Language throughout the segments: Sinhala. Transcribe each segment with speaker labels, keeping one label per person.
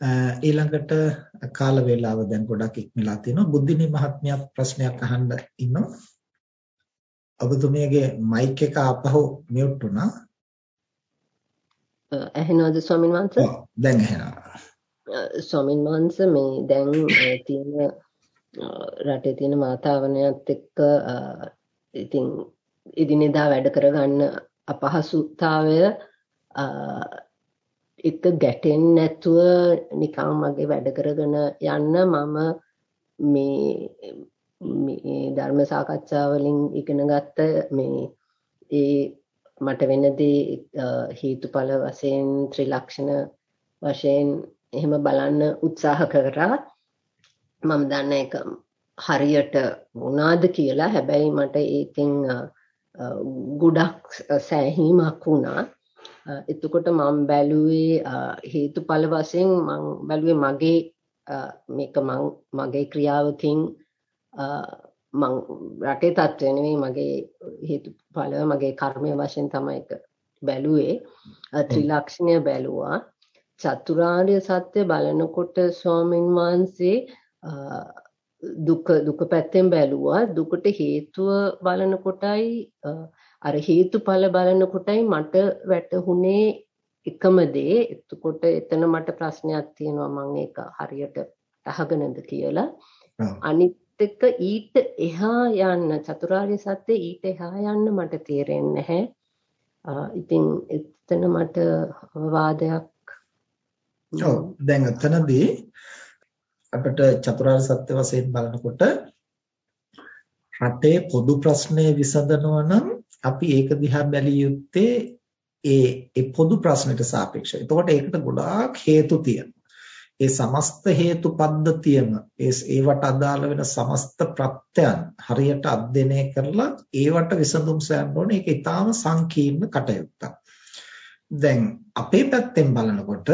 Speaker 1: ඊළඟට කාල වේලාව දැන් ගොඩක් ඉක්මලා තිනවා. බුද්ධිනී මහත්මියත් ප්‍රශ්නයක් අහන්න ඉන්නවා. ඔබතුමියගේ මයික් එක ආපහු මියුට් වුණා.
Speaker 2: ඇහෙනවද ස්වාමින් වහන්සේ?
Speaker 1: දැන් ඇහෙනවා.
Speaker 2: ස්වාමින් වහන්සේ මේ දැන් තියෙන රටේ තියෙන වාතාවරණයත් එක්ක ඉතින් එදිනෙදා වැඩ කරගන්න අපහසුතාවය එක ගැටෙන්නේ නැතුව නිකන් මගේ වැඩ කරගෙන යන්න මම මේ මේ ධර්ම සාකච්ඡා වලින් ඉගෙන ගත්ත මේ ඒ මට වෙන දේ හේතුඵල වශයෙන් ත්‍රිලක්ෂණ වශයෙන් එහෙම බලන්න උත්සාහ කරා. මම දන්න එක හරියට වුණාද කියලා. හැබැයි මට ඒකෙන් ගොඩක් සෑහීමක් වුණා. එතකොට මම බැලුවේ හේතුඵල වශයෙන් මම බැලුවේ මගේ මේක මං මගේ ක්‍රියාවකින් මං රටේ තත්ත්වය නෙවෙයි මගේ හේතුඵල මගේ කර්මය වශයෙන් තමයි ඒක බැලුවේ. ත්‍රිලක්ෂණය බැලුවා. චතුරාර්ය සත්‍ය බලනකොට ස්වාමින් වහන්සේ දුක දුක පැත්තෙන් බැලුවා. දුකට හේතුව බලනකොටයි අර හේතුඵල බලනකොටයි මට වැටහුනේ එකම දේ. එතකොට එතන මට ප්‍රශ්නයක් තියෙනවා මම ඒක හරියට අහගෙනද කියලා. අනිත් එක ඊට එහා යන්න චතුරාර්ය සත්‍ය ඊට එහා යන්න මට තේරෙන්නේ නැහැ. ඉතින් එතන මට වාදයක්
Speaker 1: ඔව්. දැන් එතනදී අපිට චතුරාර්ය සත්‍ය වශයෙන් බලනකොට රටේ පොදු ප්‍රශ්නය විසඳනවා නම් අපි ඒක දිහා බැලිය යුත්තේ ඒ ඒ පොදු ප්‍රශ්නෙට සාපේක්ෂව. එතකොට ඒකට ගොඩාක් හේතු තියෙනවා. ඒ සමස්ත හේතු පද්ධතියම ඒ ඒවට අදාළ වෙන සමස්ත ප්‍රත්‍යයන් හරියට අධ්‍යයනය කරලා ඒවට විසඳුම් සොයන්න ඕනේ. ඒක ඊටාම සංකීර්ණ කටයුත්තක්. දැන් අපේ පැත්තෙන් බලනකොට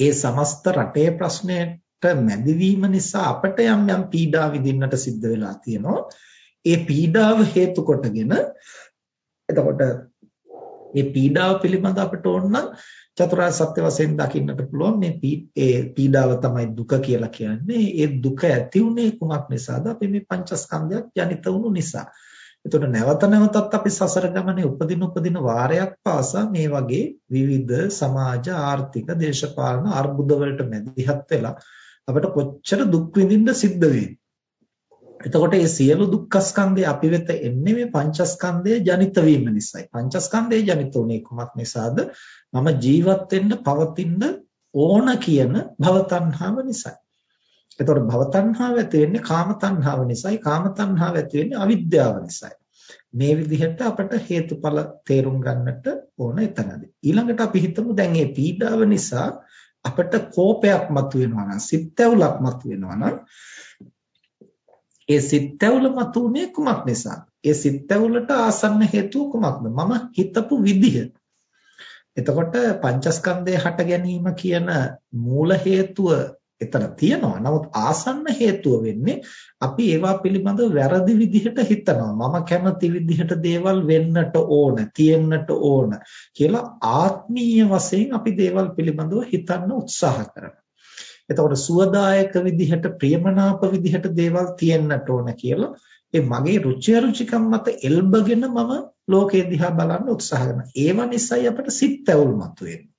Speaker 1: ඒ සමස්ත රටේ ප්‍රශ්නයට මැදිවීම නිසා අපට යම් යම් පීඩා විඳින්නට සිද්ධ වෙලා තියෙනවා. ඒ පීඩාව හේතු කොටගෙන එතකොට මේ පීඩාව පිළිබඳ අපට ඕන නම් චතුරාර්ය සත්‍ය වශයෙන් දකින්නට පුළුවන් මේ ඒ පීඩාව තමයි දුක කියලා කියන්නේ. ඒ දුක ඇති උනේ කුමක් නිසාද? අපි මේ පංචස්කන්ධයක් ජනිත වුණු නිසා. එතකොට නැවත නැවතත් අපි සසර ගමනේ උපදින උපදින වාරයක් පාසා මේ වගේ විවිධ සමාජ ආර්ථික දේශපාලන අර්බුද වලට මැදිහත් වෙලා අපිට කොච්චර දුක් විඳින්න සිද්ධ වෙන්නේ එතකොට මේ සියලු දුක්ඛස්කන්ධය අපි වෙත එන්නේ මේ පංචස්කන්ධය ජනිත වීම නිසායි. පංචස්කන්ධය ජනිත උනේ කුමක් නිසාද? මම ජීවත් වෙන්න පවතින්න ඕන කියන භවතණ්හාව නිසායි. එතකොට භවතණ්හාව ඇති වෙන්නේ කාමතණ්හාව නිසායි. කාමතණ්හාව ඇති වෙන්නේ අවිද්‍යාව නිසායි. මේ විදිහට අපට හේතුඵල තේරුම් ගන්නට ඕන එතනදී. ඊළඟට අපි හිතමු දැන් මේ පීඩාව නිසා අපට කෝපයක් මතුවෙනවා නම්, සිත්ැවුලක් මතුවෙනවා නම් ඒ සිත්ැවුල මතුනේ කුමක් නිසාද? ඒ සිත්ැවුලට ආසන්න හේතුව කුමක්ද? මම හිතපු විදිහ. එතකොට පංචස්කන්ධය හට ගැනීම කියන මූල හේතුව එතන තියෙනවා. නමුත් ආසන්න හේතුව වෙන්නේ අපි ඒවා පිළිබඳව වැරදි විදිහට හිතනවා. මම කැමති විදිහට දේවල් වෙන්නට ඕන, තියෙන්නට ඕන කියලා ආත්මීය වශයෙන් අපි දේවල් පිළිබඳව හිතන්න උත්සාහ කරනවා. එතකොට සුවදායක විදිහට ප්‍රියමනාප විදිහට දේවල් තියෙන්නට ඕන කියලා ඒ මගේ රුචි අරුචිකම් මත එල්බගෙන මම ලෝකේ දිහා බලන්න උත්සාහ කරනවා. ඒව නිසායි අපිට සිත් ඇවුල් මතුවෙන්නේ.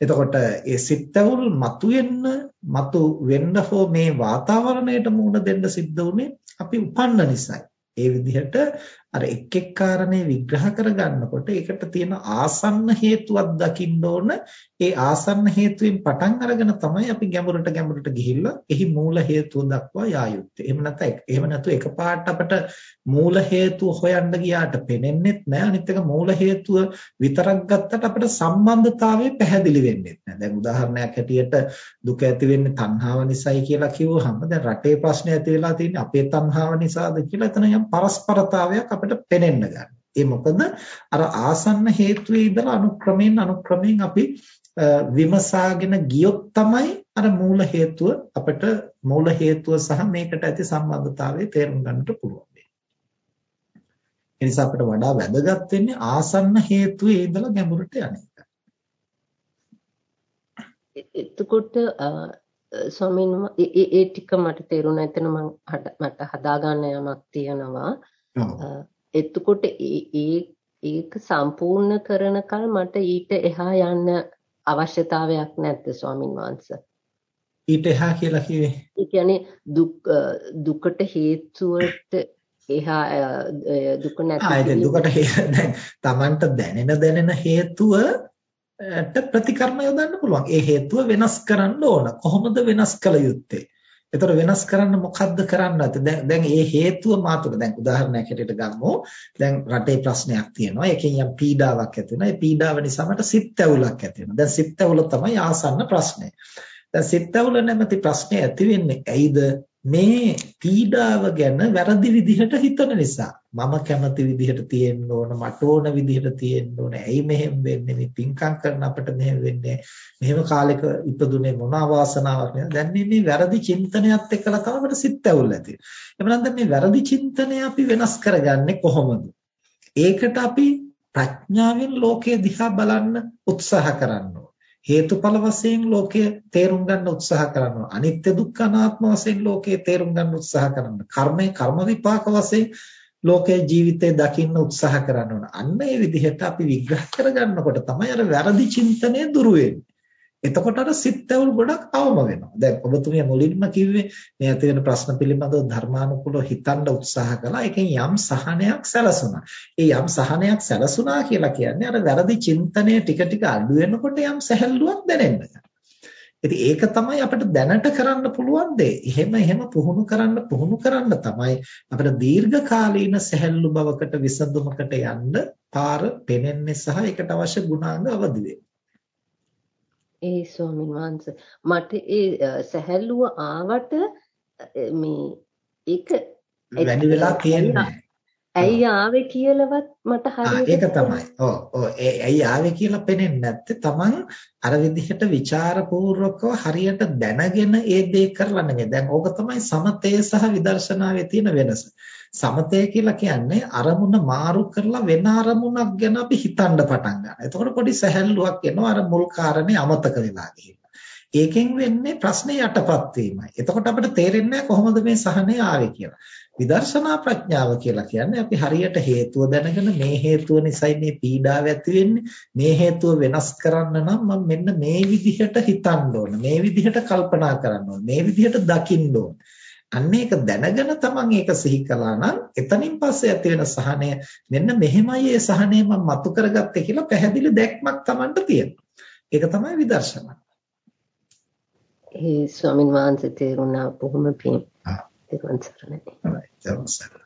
Speaker 1: එතකොට ඒ සිත් ඇවුල් මතුවෙන්න, මතු වෙන්න හෝ මේ වාතාවරණයට මුහුණ දෙන්න සිද්ධ වුනේ අපි උපන්න නිසායි. ඒ විදිහට අර එක් එක් කාරණේ විග්‍රහ කරගන්නකොට ඒකට තියෙන ආසන්න හේතුවක් දකින්න ඕන ඒ ආසන්න හේතුවෙන් පටන් අරගෙන තමයි අපි ගැඹුරට ගැඹුරට ගිහිල්ලා එහි මූල හේතුව දක්වා යා යුත්තේ. එහෙම නැත්නම් එහෙම නැතුව එකපාරට අපට මූල හේතුව හොයන්න ගියාට පේනෙන්නෙත් නෑ. අනිත් එක මූල හේතුව විතරක් ගත්තට අපිට සම්බන්ධතාවය පැහැදිලි වෙන්නේ නෑ. දැන් උදාහරණයක් හැටියට දුක ඇති වෙන්නේ තණ්හාව නිසායි කියලා කිව්වහම දැන් රටේ ප්‍රශ්නේ ඇති වෙලා තියෙන්නේ අපේ තණ්හාව නිසාද කියලා එතන යම් පරස්පරතාවයක් අපිට පෙනෙන්න ගන්නවා. ඒ මොකද අර ආසන්න හේතුවේ ඉඳලා අනුක්‍රමයෙන් අනුක්‍රමයෙන් අපි විමසාගෙන ගියොත් තමයි අර මූල හේතුව අපිට මූල හේතුව සහ මේකට ඇති සම්බන්ධතාවය තේරුම් ගන්නට පුළුවන් වෙන්නේ. ඒ නිසා අපිට වඩා වැදගත් වෙන්නේ ආසන්න හේතුවේ ඉඳලා ගැඹුරට යන එක.
Speaker 2: එතකොට ස්වාමීන් ඒ ටික මට තේරුණා එතන මට හදාගන්න යමක් තියෙනවා. එතකොට ඒක සම්පූර්ණ කරනකල් මට ඊට එහා යන්න අවශ්‍යතාවයක් නැද්ද ස්වාමින් වහන්සේ?
Speaker 1: ඊට එහා කියලා කිව්වේ?
Speaker 2: ඒ කියන්නේ දුක් දුකට හේතුවට එහා දුක
Speaker 1: නැති දුකට දැන් Tamanට දැනෙන දැනෙන හේතුව ප්‍රතිකර්ම යොදන්න පුළුවන්. ඒ හේතුව වෙනස් කරන්න ඕන. කොහොමද වෙනස් කළ යුත්තේ? එතකොට වෙනස් කරන්න මොකද්ද කරන්නද? දැන් දැන් මේ හේතුව මාතුක දැන් උදාහරණයක් හැටියට ගමු. දැන් රටේ ප්‍රශ්නයක් තියෙනවා. ඒකෙන් යම් පීඩාවක් ඇති වෙනවා. ඒ පීඩාව නිසා මට සිත් ඇවුලක් ඇති වෙනවා. දැන් සිත් ඇවුල තමයි ආසන්න ප්‍රශ්නේ. දැන් සිත් ඇවුල නැමැති ප්‍රශ්නේ ඇති වෙන්නේ ඇයිද? මේ පීඩාව ගැන වැරදි විදිහට හිතන නිසා. මම කැමති විදිහට තියෙන්න ඕන මට ඕන විදිහට තියෙන්න ඕන. ඇයි මෙහෙම වෙන්නේ? මේ පින්කම් කරන අපිට මෙහෙම වෙන්නේ? මෙහෙම කාලෙක ඉපදුනේ මොන අවාසනාවක් නේද? දැන් මේ වැරදි චින්තනයත් එක්කලා තමයි අපිට සිත් ඇවුල් ඇති. වෙන්නේ මේ වැරදි චින්තනය අපි වෙනස් කරගන්නේ කොහොමද? ඒකට අපි ප්‍රඥාවෙන් ලෝකය දිහා බලන්න උත්සාහ කරන්න හේතුඵල වශයෙන් ලෝකය තේරුම් ගන්න උත්සාහ කරනවා. අනිත්‍ය දුක්ඛ අනාත්ම වශයෙන් ලෝකය තේරුම් ගන්න උත්සාහ කරනවා. කර්මය කර්ම විපාක වශයෙන් ලෝකයේ ජීවිතය දකින්න උත්සාහ කරනවා. අන්න ඒ විදිහට අපි විග්‍රහ කරගන්නකොට තමයි අර වැරදි චින්තනය දුරු වෙන්නේ. එතකොට අර සිත්වල ගොඩක් අවම වෙනවා. දැන් ඔබතුමිය මුලින්ම කිව්වේ මේ ඇති වෙන ප්‍රශ්න පිළිබඳව ධර්මානුකූලව හිතන්න උත්සාහ කළා. ඒකෙන් යම් සහනයක් සැලසුණා. ඒ යම් සහනයක් සැලසුණා කියලා කියන්නේ අර වැරදි චින්තනය ටික ටික අඩු වෙනකොට යම් සැහැල්ලුවක් දැනෙන්න ඉතින් ඒක තමයි අපිට දැනට කරන්න පුළුවන් දේ. එහෙම එහෙම පුහුණු කරන්න පුහුණු කරන්න තමයි අපිට දීර්ඝකාලීන සැහැල්ලු බවකට විසඳුමකට යන්න පාර පෙනෙන්නේ සහ ඒකට අවශ්‍ය ගුණාංග අවදි වෙන්නේ.
Speaker 2: ඒ ස්වාමීන් වහන්සේ මට ඒ සැහැල්ලුව ආවට මේ ඒක
Speaker 1: වැඩි වෙලා තියෙන්නේ
Speaker 2: ඇයි ආවේ කියලාවත් මට හරියට
Speaker 1: ඒක තමයි. ඔව් ඔව් ඒ ඇයි ආවේ කියලා පේන්නේ නැත්තේ තමන් අර විදිහට ਵਿਚාරපූර්වකව හරියට දැනගෙන ඒ දේ කරලා නෙමෙයි. දැන් ඕක තමයි සමතය සහ විදර්ශනාවේ තියෙන වෙනස. සමතය කියලා කියන්නේ අරමුණ මාරු කරලා වෙන අරමුණක් ගැන අපි හිතන්න පටන් ගන්නවා. එතකොට පොඩි සැහැල්ලුවක් එනවා අර මුල් කාරණේ අමතක වෙලා ඒකෙන් වෙන්නේ ප්‍රශ්නේ යටපත් වීමයි. එතකොට අපිට තේරෙන්නේ කොහොමද මේ සහනය ආවේ කියලා. විදර්ශනා ප්‍රඥාව කියලා කියන්නේ අපි හරියට හේතුව දැනගෙන මේ හේතුව නිසායි මේ පීඩාව ඇති වෙන්නේ. මේ හේතුව වෙනස් කරන්න නම් මම මෙන්න මේ විදිහට හිතන්න ඕන. මේ විදිහට කල්පනා කරන්න ඕන. මේ විදිහට දකින්න ඕන. අන්න ඒක දැනගෙන තමන් ඒක සිහි කළා නම් එතනින් පස්සේ ඇති වෙන සහනය මෙන්න මෙහෙමයි ඒ සහනය මම මතු කරගත්තේ කියලා පැහැදිලි දැක්මක් තමන්ට තියෙනවා. ඒක තමයි විදර්ශනා.
Speaker 2: ඒ ස්වාමින් වහන්සේ තේරුණා බොහොම පිං. ආ. ඒක වන්සරණයි.
Speaker 1: හරි.